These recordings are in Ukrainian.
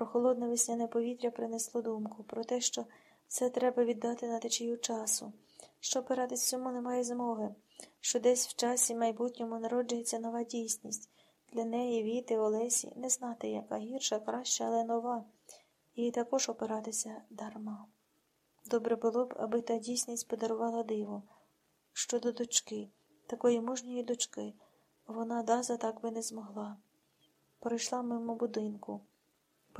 Прохолодне весняне повітря принесло думку про те, що все треба віддати на течію часу, що опиратись цьому немає змоги, що десь в часі майбутньому народжується нова дійсність. Для неї, Віти, Олесі, не знати, яка гірша, краща, але нова, і також опиратися дарма. Добре було б, аби та дійсність подарувала диво. Щодо дочки, такої мужньої дочки, вона Даза так би не змогла. Пройшла мимо будинку,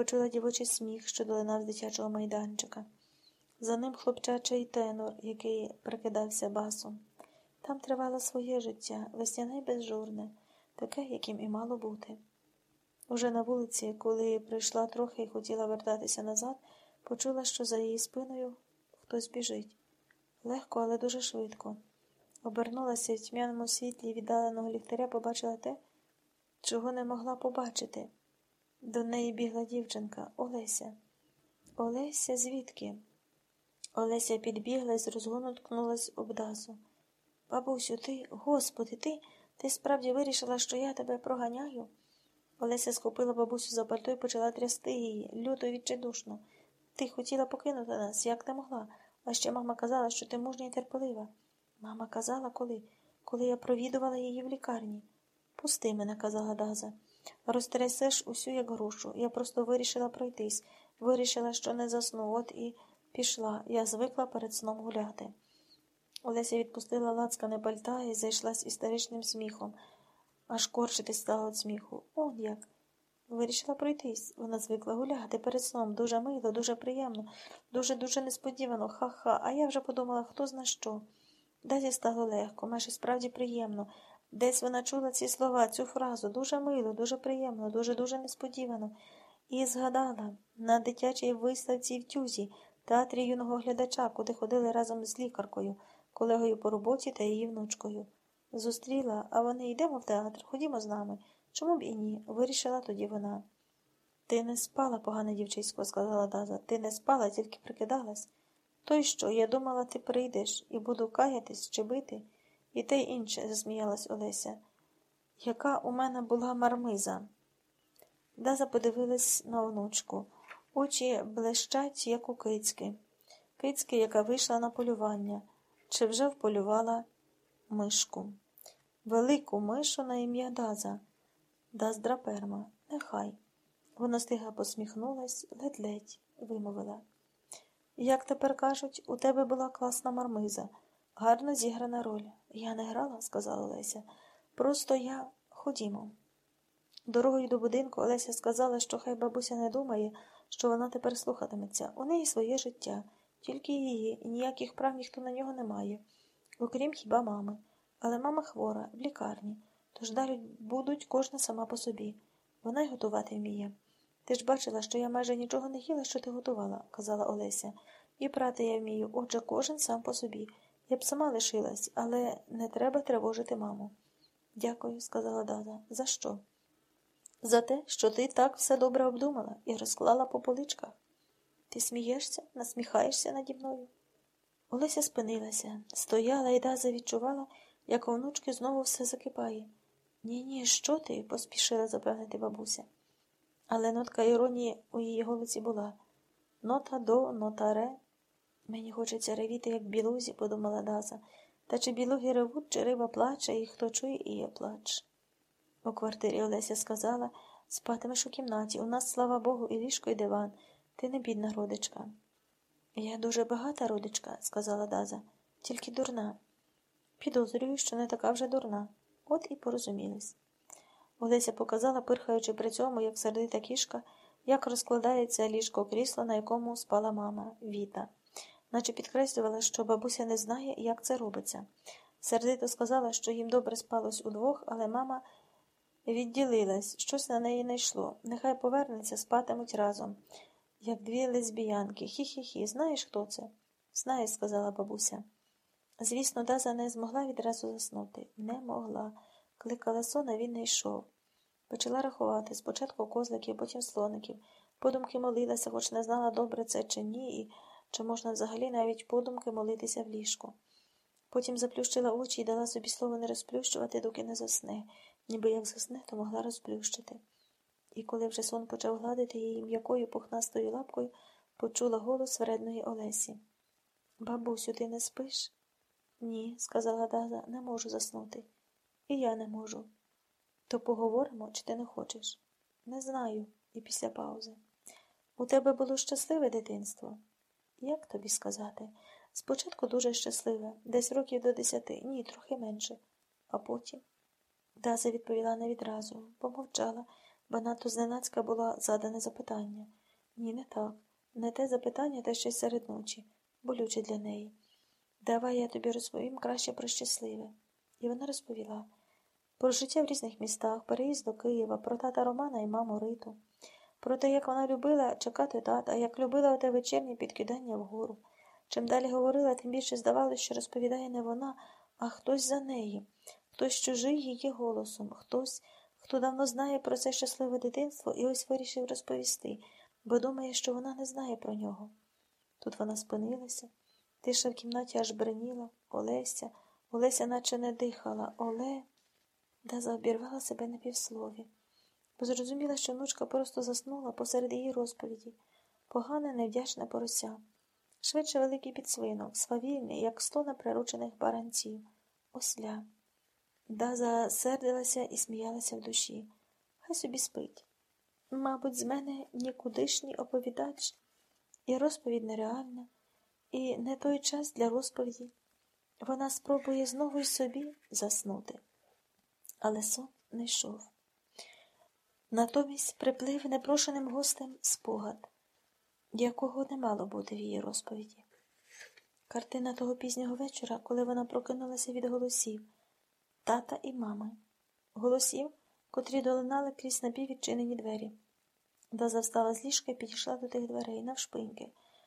почула дівочий сміх, що долинав з дитячого майданчика. За ним хлопчачий тенор, який прикидався басом. Там тривало своє життя, весняне й безжурне, таке, яким і мало бути. Уже на вулиці, коли прийшла трохи і хотіла вертатися назад, почула, що за її спиною хтось біжить. Легко, але дуже швидко. Обернулася в тьмяному світлі віддаленого ліхтаря побачила те, чого не могла побачити. До неї бігла дівчинка Олеся. Олеся звідки? Олеся підбігла і з розгону ткнулась об дазу. Бабусю, ти, господи, ти, ти справді вирішила, що я тебе проганяю? Олеся схопила бабусю за пальто і почала трясти її, люто і відчайдушно. Ти хотіла покинути нас, як ти могла, а ще мама казала, що ти мужня і терпелива. Мама казала, коли? Коли я провідувала її в лікарні. Пусти мене, казала Даза. Розтрясеш усю як грушу. Я просто вирішила пройтись, вирішила, що не засну, от і пішла. Я звикла перед сном гуляти. Олеся відпустила лацкане пальта і зайшлась істеричним сміхом, аж корчитись стала від сміху. Он як. Вирішила пройтись. Вона звикла гуляти перед сном. Дуже мило, дуже приємно, дуже-дуже несподівано. Ха-ха. А я вже подумала, хто зна що. Десь стало легко, майже справді приємно. Десь вона чула ці слова, цю фразу дуже мило, дуже приємно, дуже-дуже несподівано. І згадала на дитячій виставці в тюзі, театрі юного глядача, куди ходили разом з лікаркою, колегою по роботі та її внучкою. Зустріла, а вони йдемо в театр, ходімо з нами. Чому б і ні? Вирішила тоді вона. Ти не спала, погане дівчисько, сказала Даза. Ти не спала, тільки прикидалась. То й що, я думала, ти прийдеш і буду каятись чи бити, і те інше, засміялась Олеся. Яка у мене була мармиза? Даза подивилась на онучку. Очі блищать, як у кицьки. Кицьки, яка вийшла на полювання, чи вже вполювала мишку. Велику мишу на ім'я Даза. Даз перма. Нехай. Вона стига посміхнулась, ледь-ледь вимовила. Як тепер кажуть, у тебе була класна мармиза, гарно зіграна роль. Я не грала, сказала Олеся. Просто я ходімо. Дорогою до будинку Олеся сказала, що хай бабуся не думає, що вона тепер слухатиметься. У неї своє життя, тільки її, і ніяких прав ніхто на нього не має, окрім хіба мами. Але мама хвора, в лікарні, тож далі будуть кожна сама по собі. Вона й готувати вміє. Ти ж бачила, що я майже нічого не їла, що ти готувала, казала Олеся. І прати я вмію, отже, кожен сам по собі. Я б сама лишилась, але не треба тривожити маму. Дякую, сказала Дада. За що? За те, що ти так все добре обдумала і розклала по поличках. Ти смієшся, насміхаєшся наді мною? Олеся спинилася, стояла і Даза відчувала, як у внучки знову все закипає. Ні, ні, що ти? поспішила запевнити бабуся. Але нотка іронії у її голосі була нота до, нота ре. Мені хочеться ревіти, як білузі, подумала Даза. Та чи білуги ревуть, чи риба плаче, і хто чує, і є плач. У квартирі Олеся сказала спатимеш у кімнаті. У нас, слава Богу, і ліжко, і диван. Ти не бідна родичка. Я дуже багата родичка, сказала Даза, тільки дурна. Підозрюю, що не така вже дурна. От і порозумілись. Олеся показала, пирхаючи при цьому, як сердита кішка, як розкладається ліжко крісло, на якому спала мама Віта, наче підкреслювала, що бабуся не знає, як це робиться. Сердито сказала, що їм добре спалось удвох, але мама відділилась, щось на неї не йшло. Нехай повернеться, спатимуть разом, як дві лесбіянки. Хі-хі-хі, знаєш, хто це? Знаю, сказала бабуся. Звісно, Даза не змогла відразу заснути. Не могла. Кликала сон, а він не йшов. Почала рахувати спочатку козликів, потім слоників. Подумки молилася, хоч не знала, добре це чи ні, і чи можна взагалі навіть подумки молитися в ліжку. Потім заплющила очі і дала собі слово не розплющувати, доки не засне, ніби як засне, то могла розплющити. І коли вже сон почав гладити її м'якою пухнастою лапкою, почула голос вредної Олесі. Бабусю, ти не спиш? Ні, сказала Даза, не можу заснути. І я не можу. То поговоримо, чи ти не хочеш? Не знаю, і після паузи. У тебе було щасливе дитинство? Як тобі сказати? Спочатку дуже щасливе, десь років до десяти, ні, трохи менше. А потім. Даза відповіла не відразу, помовчала, бо надто зненацька була задане запитання. Ні, не так. Не те запитання, те ще й серед ночі, болюче для неї. Давай я тобі розповім краще про щасливе. І вона розповіла про життя в різних містах, переїзд до Києва, про тата Романа і маму Риту, про те, як вона любила чекати тата, як любила оте вечірнє підкидання вгору. Чим далі говорила, тим більше здавалося, що розповідає не вона, а хтось за неї, хтось чужий її голосом, хтось, хто давно знає про це щасливе дитинство і ось вирішив розповісти, бо думає, що вона не знає про нього. Тут вона спинилася, тиша в кімнаті аж бреніла, Олеся, Олеся наче не дихала, Оле. Даза обірвала себе на півслові, бо зрозуміла, що внучка просто заснула посеред її розповіді, погане, невдячне порося, швидше великий підсвинок, свавільний, як сто неприручених баранців, осля. Даза сердилася і сміялася в душі. Хай собі спить. Мабуть, з мене нікудишній оповідач, і розповідь нереальна, і не той час для розповіді. Вона спробує знову й собі заснути. Але сон не йшов. Натомість приплив непрошеним гостем спогад, якого не мало бути в її розповіді. Картина того пізнього вечора, коли вона прокинулася від голосів тата і мами, голосів, котрі долинали крізь напіввідчинені двері. Даза встала з ліжка і підійшла до тих дверей навшпиньки.